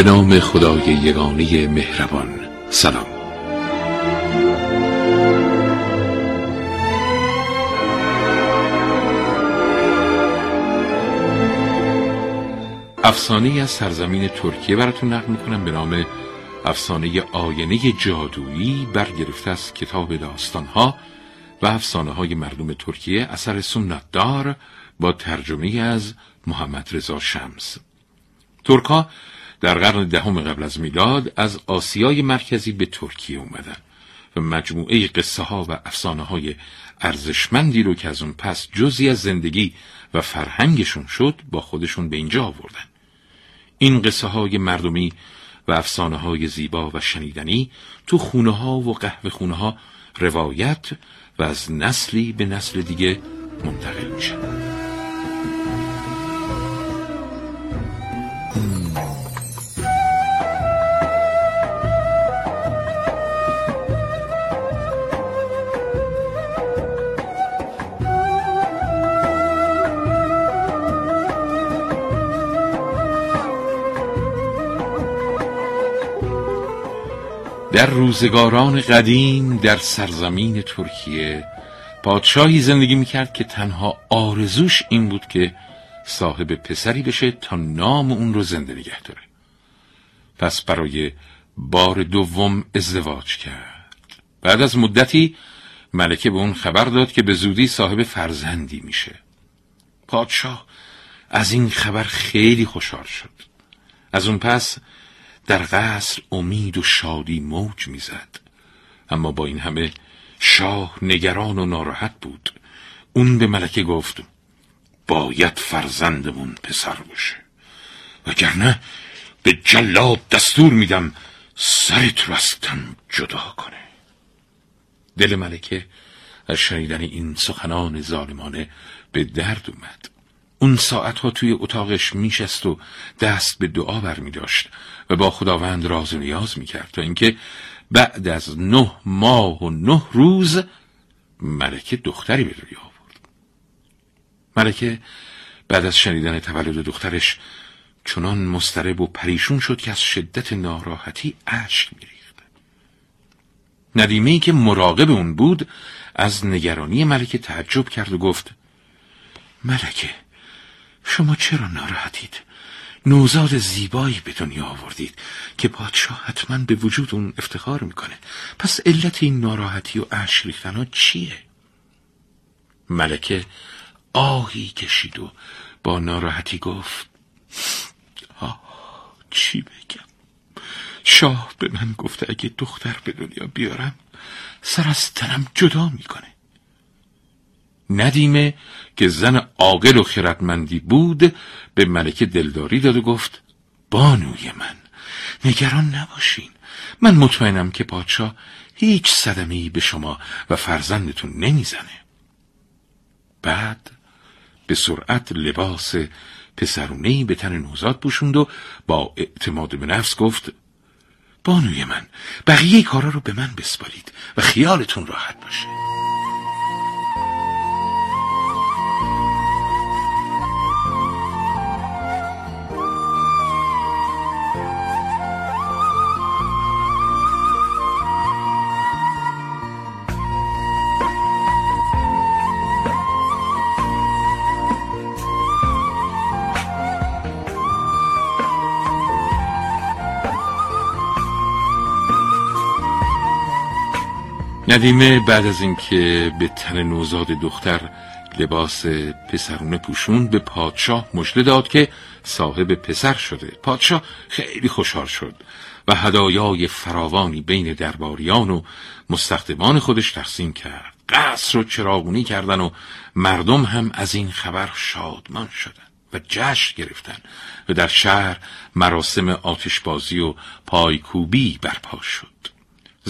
به نام خدای یگانه مهربان. سلام. افسانه از سرزمین ترکیه براتون نقل می‌کنم به نام افسانه آینه جادویی برگرفته از کتاب داستانها و افسانه های مردم ترکیه اثر سنت دار با ترجمه از محمد رضا شمس. ترکا در قرن دهم قبل از میلاد از آسیای مرکزی به ترکیه اومدن و مجموعه قصه ها و افسانه های ارزشمندی رو که از اون پس جزی از زندگی و فرهنگشون شد با خودشون به اینجا آوردن. این قصه های مردمی و افسانه های زیبا و شنیدنی تو خونه ها و قهوه خونه ها روایت و از نسلی به نسل دیگه منتقل میشه در روزگاران قدیم در سرزمین ترکیه پادشاهی زندگی می‌کرد که تنها آرزوش این بود که صاحب پسری بشه تا نام اون رو زنده نگه داره. پس برای بار دوم ازدواج کرد. بعد از مدتی ملکه به اون خبر داد که به زودی صاحب فرزندی میشه. پادشاه از این خبر خیلی خوشحال شد. از اون پس در قصر امید و شادی موج می‌زد. اما با این همه شاه نگران و ناراحت بود. اون به ملکه گفت باید فرزندمون پسر باشه. وگرنه به جلاد دستور میدم سرت رو از تن جدا کنه. دل ملکه از شنیدن این سخنان ظالمانه به درد اومد. اون ساعتها توی اتاقش میشست و دست به دعا برمی داشت و با خداوند راز و نیاز می‌کرد تا اینکه بعد از نه ماه و نه روز ملکه دختری به روی آورد. ملکه بعد از شنیدن تولد دخترش چنان مسترب و پریشون شد که از شدت ناراحتی اشک میریخت. ندیمه ای که مراقب اون بود از نگرانی ملکه تعجب کرد و گفت ملکه شما چرا ناراحتید؟ نوزاد زیبایی به دنیا آوردید که پادشاه حتما به وجود اون افتخار می‌کنه. پس علت این ناراحتی و اشک چیه؟ ملکه آهی کشید و با ناراحتی گفت آه چی بگم؟ شاه به من گفته اگه دختر به دنیا بیارم سر از تنم جدا می‌کنه. ندیمه که زن عاقل و خردمندی بود به ملکه دلداری داد و گفت بانوی من نگران نباشین. من مطمئنم که پادشاه هیچ صدمه به شما و فرزندتون نمی‌زنه. بعد به سرعت لباس پسرونهی به تن نوزاد پوشوند و با اعتماد به نفس گفت بانوی من بقیه کارا رو به من بسپارید و خیالتون راحت باشه. ندیمه بعد از اینکه به تن نوزاد دختر لباس پسرونه پوشوند به پادشاه مژده داد که صاحب پسر شده. پادشاه خیلی خوشحال شد و هدایای فراوانی بین درباریان و مستخدمان خودش تقسیم کرد. قصر رو چراغونی کردن و مردم هم از این خبر شادمان شدن و جشن گرفتن و در شهر مراسم آتشبازی و پایکوبی برپا شد.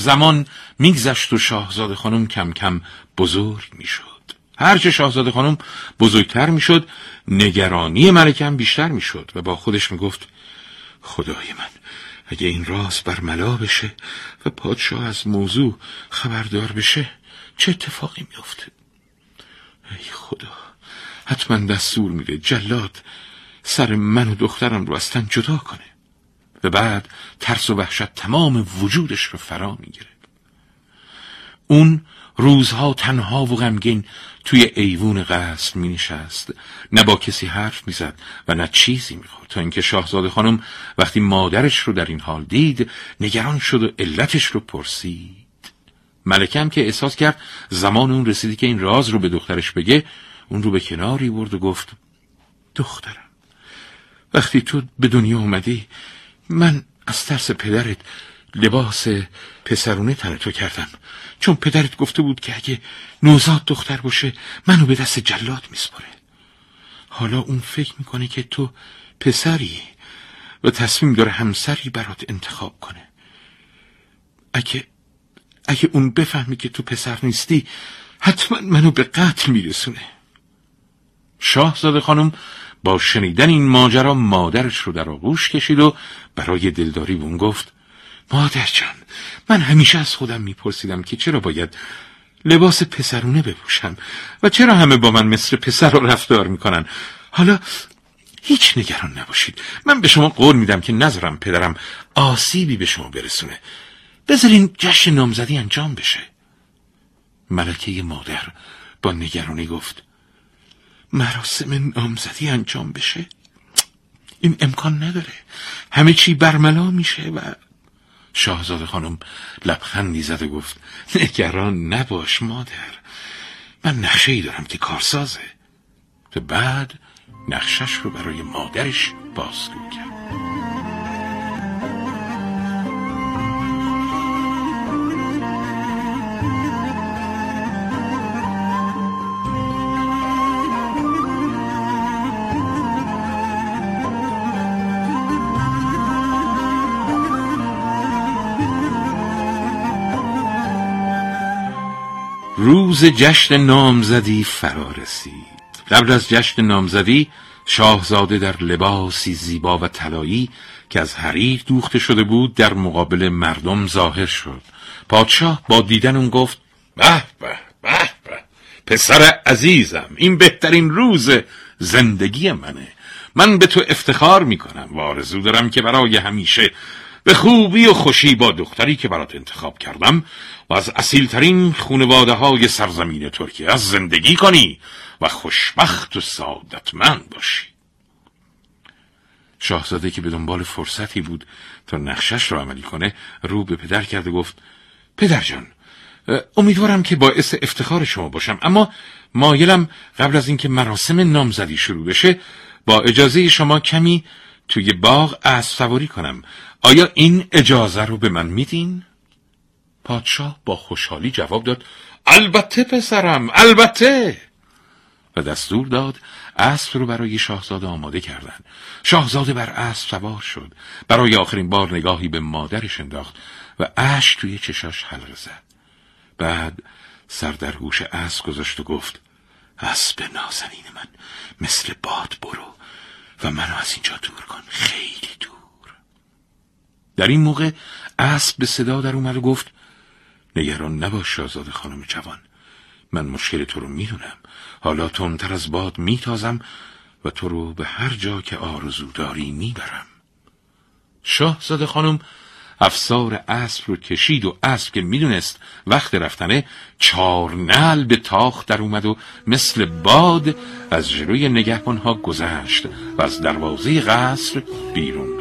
زمان میگذشت و شاهزاده خانم کم کم بزرگ می‌شد. هرچه شاهزاده خانم بزرگتر می‌شد نگرانی ملکم بیشتر می‌شد و با خودش می‌گفت خدای من اگه این راز برملا بشه و پادشاه از موضوع خبردار بشه چه اتفاقی میافته؟ ای خدا حتما دستور میده جلاد سر من و دخترم رو از تن جدا کنه. و بعد ترس و وحشت تمام وجودش رو فرا می‌گیره. اون روزها تنها و غمگین توی ایوون قصر می نشست نه با کسی حرف می‌زد و نه چیزی می‌خورد. تا اینکه شاهزاده خانم وقتی مادرش رو در این حال دید نگران شد و علتش رو پرسید. ملکم که احساس کرد زمان اون رسیدی که این راز رو به دخترش بگه اون رو به کناری برد و گفت دخترم وقتی تو به دنیا اومدی من از ترس پدرت لباس پسرونه تن تو کردم. چون پدرت گفته بود که اگه نوزاد دختر باشه منو به دست جلاد میسپره. حالا اون فکر می‌کنه که تو پسری و تصمیم داره همسری برات انتخاب کنه. اگه اگه اون بفهمی که تو پسر نیستی حتما منو به قتل میرسونه. شاهزاده خانم با شنیدن این ماجرا مادرش رو در آغوش کشید و برای دلداری بون گفت مادر جان من همیشه از خودم میپرسیدم که چرا باید لباس پسرونه بپوشم و چرا همه با من مثل پسر رو رفتار می‌کنن؟ حالا هیچ نگران نباشید. من به شما قول میدم که نذارم پدرم آسیبی به شما برسونه. بذارین جشن نامزدی انجام بشه. ملکه مادر با نگرانی گفت مراسم نامزدی انجام بشه؟ این امکان نداره. همه چی برملا میشه و شاهزاده خانم لبخندی زد و گفت نگران نباش مادر. من نقشه ای دارم که کارسازه. و بعد نقشش رو برای مادرش بازگو کرد. روز جشن نامزدی فرا رسید قبل از جشن نامزدی شاهزاده در لباسی زیبا و طلایی که از حریر دوخته شده بود در مقابل مردم ظاهر شد. پادشاه با دیدن اون گفت به به به به پسر عزیزم این بهترین روز زندگی منه. من به تو افتخار می‌کنم و آرزو دارم که برای همیشه به خوبی و خوشی با دختری که برات انتخاب کردم و از اصیلترین خونواده های سرزمین ترکیه از زندگی کنی و خوشبخت و سعادتمند باشی. شاهزاده که به دنبال فرصتی بود تا نقشش را عملی کنه رو به پدر کرد و گفت پدر جان امیدوارم که باعث افتخار شما باشم اما مایلم قبل از اینکه مراسم نامزدی شروع بشه با اجازه شما کمی توی باغ اسب سواری کنم. آیا این اجازه رو به من میدین؟ پادشاه با خوشحالی جواب داد البته پسرم البته! و دستور داد اسب رو برای شاهزاده آماده کردند. شاهزاده بر اسب سوار شد. برای آخرین بار نگاهی به مادرش انداخت و اش توی چشاش حلقه زد. بعد سر در گوش اسب گذاشت و گفت اسب نازنین من مثل باد برو. و منو از اینجا دور کن. خیلی دور. در این موقع اسب به صدا در اومد و گفت نگران نباش شاهزاده خانم جوان. من مشکل تو رو می‌دونم. حالا تندتر از باد میتازم و تو رو به هر جا که آرزو داری می‌برم. شاهزاده خانم افسار اسب رو کشید و اسب که می‌دونست وقت رفتنه چار نل به تاخ در اومد و مثل باد از جلوی نگهبانها گذشت و از دروازه قصر بیرون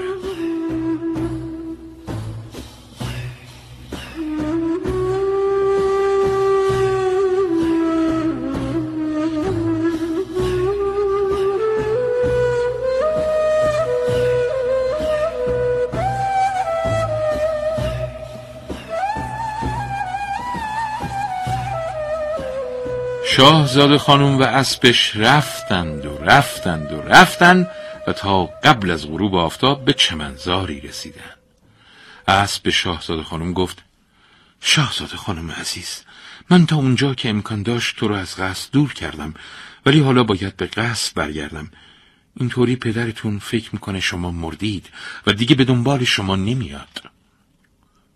شاهزاده خانم و اسبش رفتند و رفتند و رفتند و تا قبل از غروب آفتاب به چمنزاری رسیدند. اسب به شاهزاده خانم گفت شاهزاده خانم عزیز من تا اونجا که امکان داشت تو رو از قصد دور کردم ولی حالا باید به قصد برگردم. اینطوری پدرتون فکر می‌کنه شما مردید و دیگه به دنبال شما نمیاد.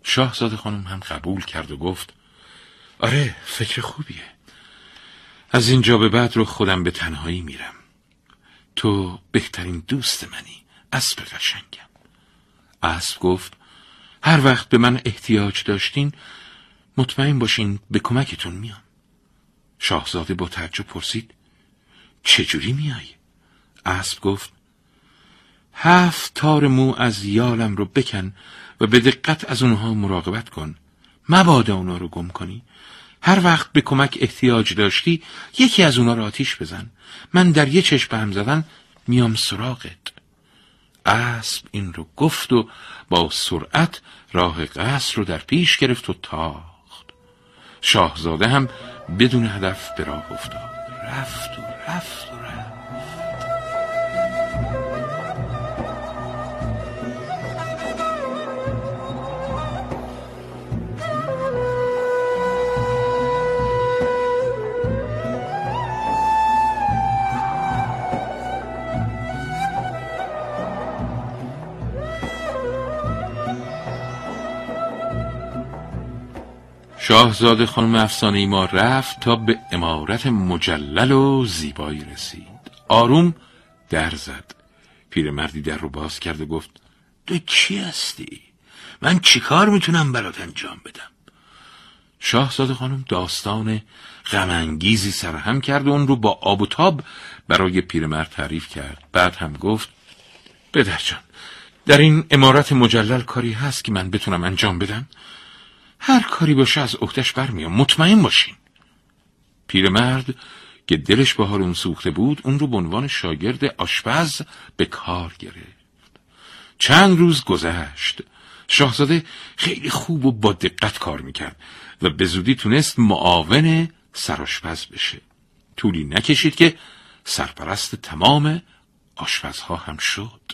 شاهزاده خانم هم قبول کرد و گفت آره فکر خوبیه. از اینجا به بعد رو خودم به تنهایی میرم. تو بهترین دوست منی. اسب قشنگم. اسب گفت هر وقت به من احتیاج داشتین مطمئن باشین به کمکتون میام. شاهزاده با تعجب پرسید چجوری میای؟ اسب گفت هفت تار مو از یالم رو بکن و به دقت از اونها مراقبت کن. مبادا اونا رو گم کنی. هر وقت به کمک احتیاج داشتی یکی از اونا رو آتیش بزن. من در یه چشم هم زدن میام سراغت. اسب این رو گفت و با سرعت راه قصر رو در پیش گرفت و تاخت. شاهزاده هم بدون هدف به راه افتاد. رفت و رفت و رفت. شاهزاده خانم افسانه ما رفت تا به امارت مجلل و زیبایی رسید آروم در زد پیرمردی در رو باز کرد و گفت تو کی هستی؟ من چیکار می‌تونم برات انجام بدم؟ شاهزاده خانم داستان غمانگیزی سرهم کرد و اون رو با آب و تاب برای پیرمرد تعریف کرد بعد هم گفت جان در این امارت مجلل کاری هست که من بتونم انجام بدم هر کاری باشه از اختش برمیام. مطمئن باشین. پیرمرد که دلش به حال اون سوخته بود اون رو به عنوان شاگرد آشپز به کار گرفت. چند روز گذشت. شاهزاده خیلی خوب و با دقت کار می‌کرد و به زودی تونست معاون سرآشپز بشه. طولی نکشید که سرپرست تمام آشپزها هم شد.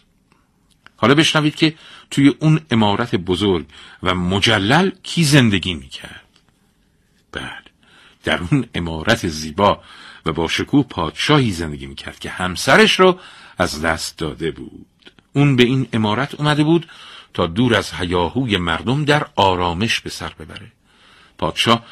حالا بشنوید که توی اون امارت بزرگ و مجلل کی زندگی می‌کرد. بله در اون امارت زیبا و با شکوه پادشاهی زندگی می‌کرد که همسرش رو از دست داده بود. اون به این امارت اومده بود تا دور از هیاهوی مردم در آرامش به سر ببره. پادشاه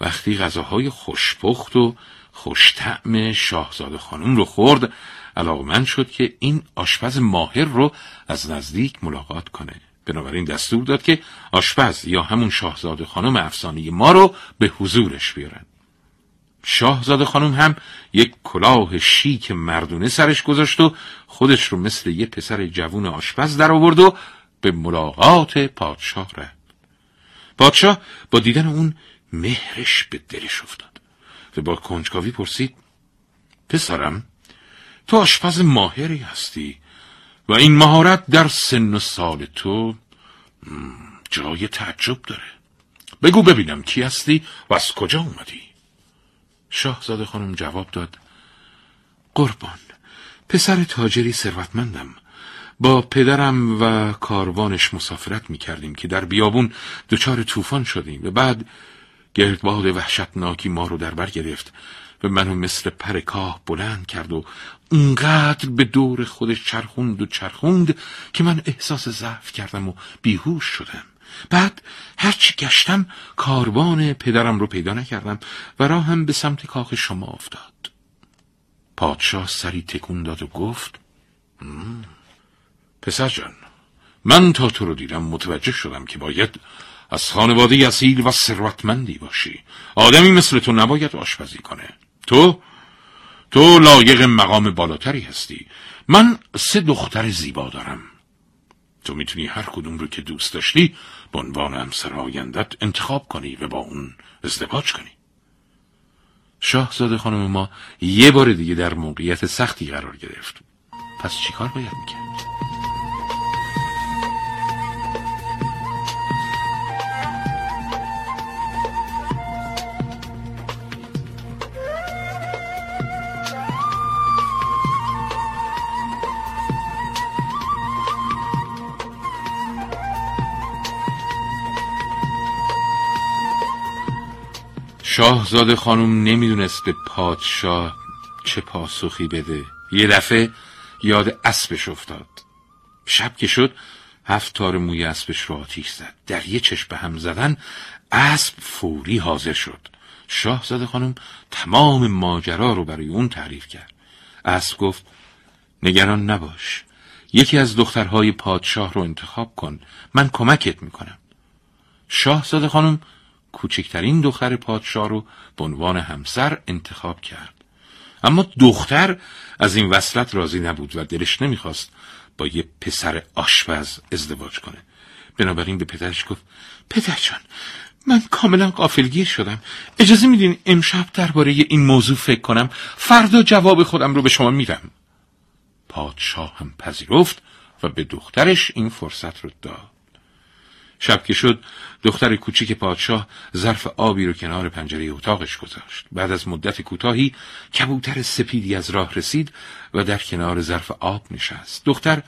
وقتی غذاهای خوشپخت و خوشتعم شاهزاده خانم رو خورد علاقمند شد که این آشپز ماهر رو از نزدیک ملاقات کنه. بنابراین دستور داد که آشپز یا همون شاهزاده خانم افسانه ما رو به حضورش بیارن. شاهزاده خانم هم یک کلاه شیک مردونه سرش گذاشت و خودش رو مثل یه پسر جوون آشپز در آورد و به ملاقات پادشاه رفت. پادشاه با دیدن اون مهرش به دلش افتاد و با کنجکاوی پرسید پسرم تو آشپز ماهری هستی و این مهارت در سن و سال تو جای تعجب داره. بگو ببینم کی هستی و از کجا اومدی؟ شاهزاده خانم جواب داد قربان پسر تاجری ثروتمندم. با پدرم و کاروانش مسافرت می کردیم که در بیابون دچار طوفان شدیم. و بعد گردباد وحشتناکی ما رو در بر گرفت. و منو مثل پر کاه بلند کرد و اونقدر به دور خودش چرخوند و چرخوند که من احساس ضعف کردم و بیهوش شدم. بعد هرچی گشتم کاروان پدرم رو پیدا نکردم و راهم به سمت کاخ شما افتاد. پادشاه سری تکون داد و گفت پسر جان من تا تو رو دیدم متوجه شدم که باید از خانواده اصیل و ثروتمندی باشی. آدمی مثل تو نباید آشپزی کنه. تو تو لایق مقام بالاتری هستی. من سه دختر زیبا دارم. تو می‌تونی هر کدوم رو که دوست داشتی به عنوان همسر آیندت انتخاب کنی و با اون ازدواج کنی. شاهزاده خانم ما یه بار دیگه در موقعیت سختی قرار گرفت. پس چیکار باید می‌کرد؟ شاهزاده خانم نمی‌دونست به پادشاه چه پاسخی بده. یه دفعه یاد اسبش افتاد. شب که شد هفت تار موی اسبش رو آتیش زد. در یه چشم به هم زدن اسب فوری حاضر شد. شاهزاده خانم تمام ماجرا رو برای اون تعریف کرد. اسب گفت نگران نباش. یکی از دخترهای پادشاه رو انتخاب کن. من کمکت می‌کنم. شاهزاده خانم کوچکترین دختر پادشاه رو به عنوان همسر انتخاب کرد. اما دختر از این وصلت راضی نبود و دلش نمی‌خواست با یه پسر آشپز ازدواج کنه. بنابراین به پدرش گفت پدرجان من کاملا قافلگیر شدم. اجازه میدین امشب درباره این موضوع فکر کنم؟ فردا جواب خودم رو به شما میدم. پادشاه هم پذیرفت و به دخترش این فرصت رو داد. شب که شد دختر کوچیک پادشاه ظرف آبی رو کنار پنجره اتاقش گذاشت. بعد از مدت کوتاهی کبوتر سپیدی از راه رسید و در کنار ظرف آب نشست. دختر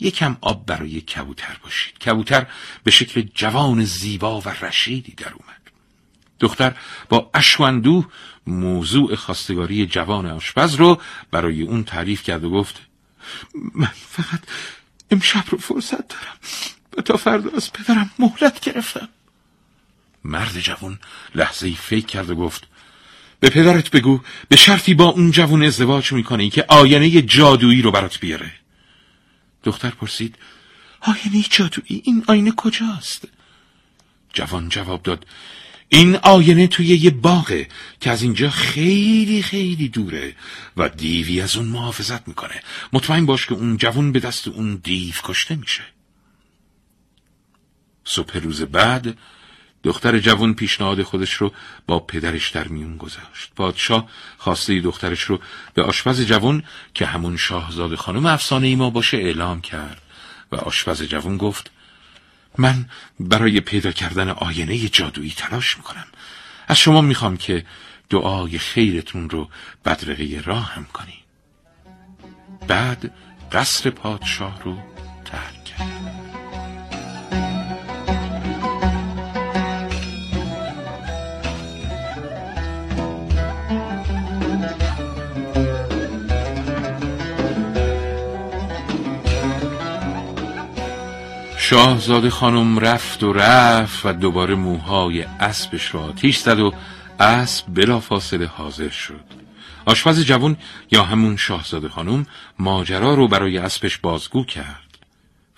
یکم آب برای کبوتر باشید. کبوتر به شکل جوان زیبا و رشیدی در اومد. دختر با اشواندو موضوع خواستگاری جوان آشپز رو برای اون تعریف کرد و گفت من فقط امشب رو فرصت دارم. و تا فردا از پدرم مهلت گرفتم. مرد جوان لحظه ای فکر کرد و گفت به پدرت بگو به شرطی با اون جوان ازدواج می‌کنه که آینه جادویی رو برات بیاره. دختر پرسید آینه جادویی این آینه کجاست؟ جوان جواب داد این آینه توی یه باغه که از اینجا خیلی خیلی دوره و دیوی از اون محافظت می‌کنه. مطمئن باش که اون جوان به دست اون دیو کشته میشه. صبح روز بعد دختر جوان پیشنهاد خودش رو با پدرش در میون گذاشت. پادشاه خواسته دخترش رو به آشپز جوان که همون شاهزاده خانم افسانه ای ما باشه اعلام کرد. و آشپز جوان گفت من برای پیدا کردن آینه جادویی تلاش می‌کنم. از شما می‌خوام که دعای خیرتون رو بدرقه راه هم کنی. بعد قصر پادشاه رو ترک کرد. شاهزاده خانم رفت و رفت و دوباره موهای اسبش را آتیش زد و اسب بلا فاصله حاضر شد. آشپز جوون یا همون شاهزاده خانم ماجرا رو برای اسبش بازگو کرد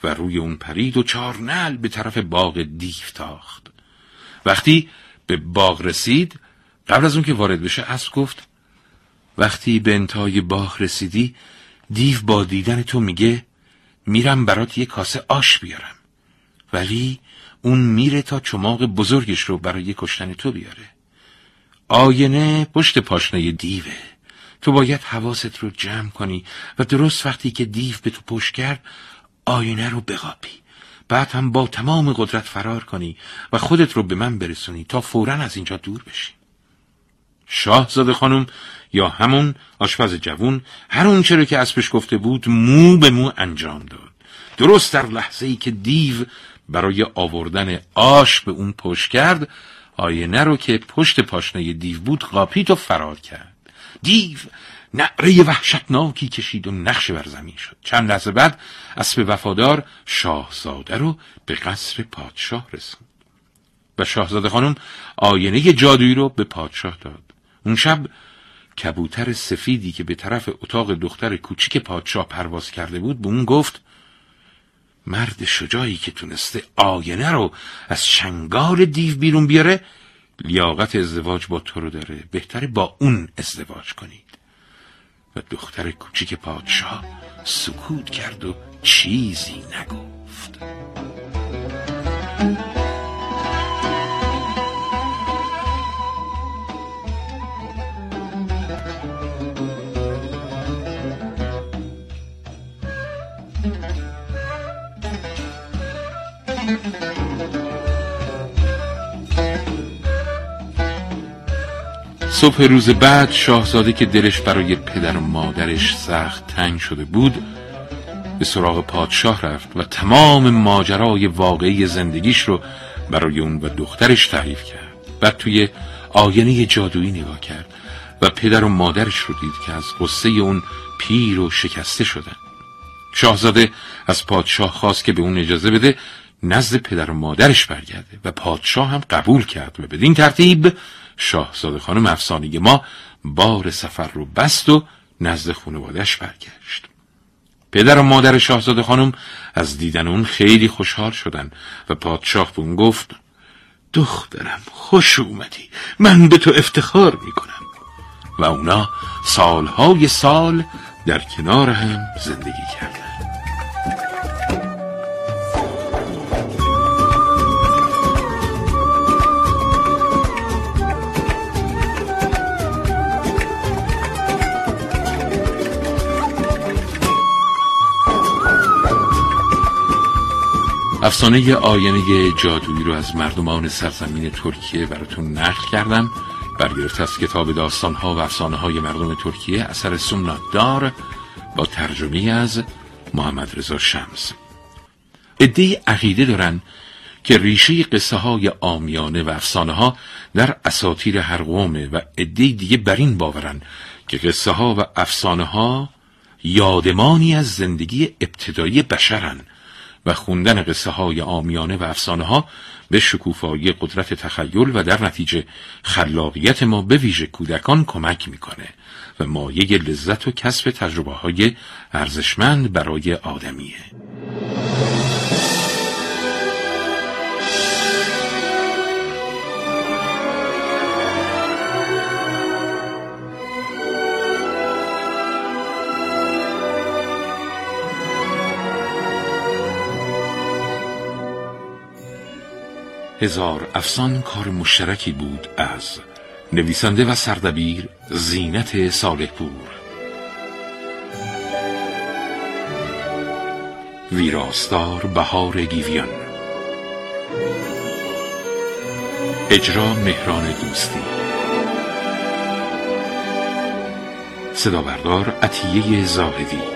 و روی اون پرید و چار نل به طرف باغ دیف تاخت. وقتی به باغ رسید قبل از اون که وارد بشه اسب گفت وقتی به انتهای باغ رسیدی دیو با دیدن تو میگه میرم برات یه کاسه آش بیارم. ولی اون میره تا چماق بزرگش رو برای کشتن تو بیاره. آینه پشت پاشنه دیوه. تو باید حواست رو جمع کنی و درست وقتی که دیو به تو پشت کرد آینه رو بقاپی. بعد هم با تمام قدرت فرار کنی و خودت رو به من برسونی تا فورا از اینجا دور بشی. شاهزاده خانم یا همون آشپز جوون هر اون چرا که اسبش گفته بود مو به مو انجام داد. درست در لحظه ای که دیو برای آوردن آش به اون پشت کرد آینه رو که پشت پاشنه دیو بود قاپید و فرار کرد. دیو نعره وحشتناکی کشید و نقش بر زمین شد. چند لحظه بعد اسب وفادار شاهزاده رو به قصر پادشاه رسوند. و شاهزاده خانم آینه جادویی رو به پادشاه داد. اون شب کبوتر سفیدی که به طرف اتاق دختر کوچیک پادشاه پرواز کرده بود به اون گفت مرد شجاعی که تونسته آینه رو از چنگال دیو بیرون بیاره لیاقت ازدواج با تو رو داره. بهتره با اون ازدواج کنید. و دختر کوچیک پادشاه سکوت کرد و چیزی نگفت. صبح روز بعد شاهزاده که دلش برای پدر و مادرش سخت تنگ شده بود به سراغ پادشاه رفت و تمام ماجرای واقعی زندگیش رو برای اون و دخترش تعریف کرد بعد توی آینه جادویی نگاه کرد و پدر و مادرش رو دید که از قصه اون پیر و شکسته شدن. شاهزاده از پادشاه خواست که به اون اجازه بده نزد پدر و مادرش برگرده و پادشاه هم قبول کرد و بدین ترتیب شاهزاده خانم افسانه ما بار سفر رو بست و نزد خانوادش برگشت. پدر و مادر شاهزاده خانم از دیدن اون خیلی خوشحال شدن و پادشاه به اون گفت دخترم خوش اومدی من به تو افتخار می‌کنم. و اونا سالهای سال در کنار هم زندگی کردن. افسانه آینه جادویی رو از مردمان سرزمین ترکیه براتون نقل کردم. برگرفته از کتاب داستانها و افسانه های مردم ترکیه اثر سنت دار با ترجمه از محمد رضا شمس. ادهی عقیده دارن که ریشه قصه های آمیانه و افسانه ها در اساتیر هر قومه و ادهی دیگه بر این باورن که قصه ها و افسانه ها یادمانی از زندگی ابتدایی بشرن. و خوندن قصه های آمیانه و افسانه ها به شکوفایی قدرت تخیل و در نتیجه خلاقیت ما به ویژه کودکان کمک می‌کنه و مایه لذت و کسب تجربه های ارزشمند برای آدمیه. هزار افسان کار مشترکی بود از نویسنده و سردبیر زینت صالح پور ویراستار بهار گیویان. اجرا مهران دوستی. صدا بردار عطیه زاهدی.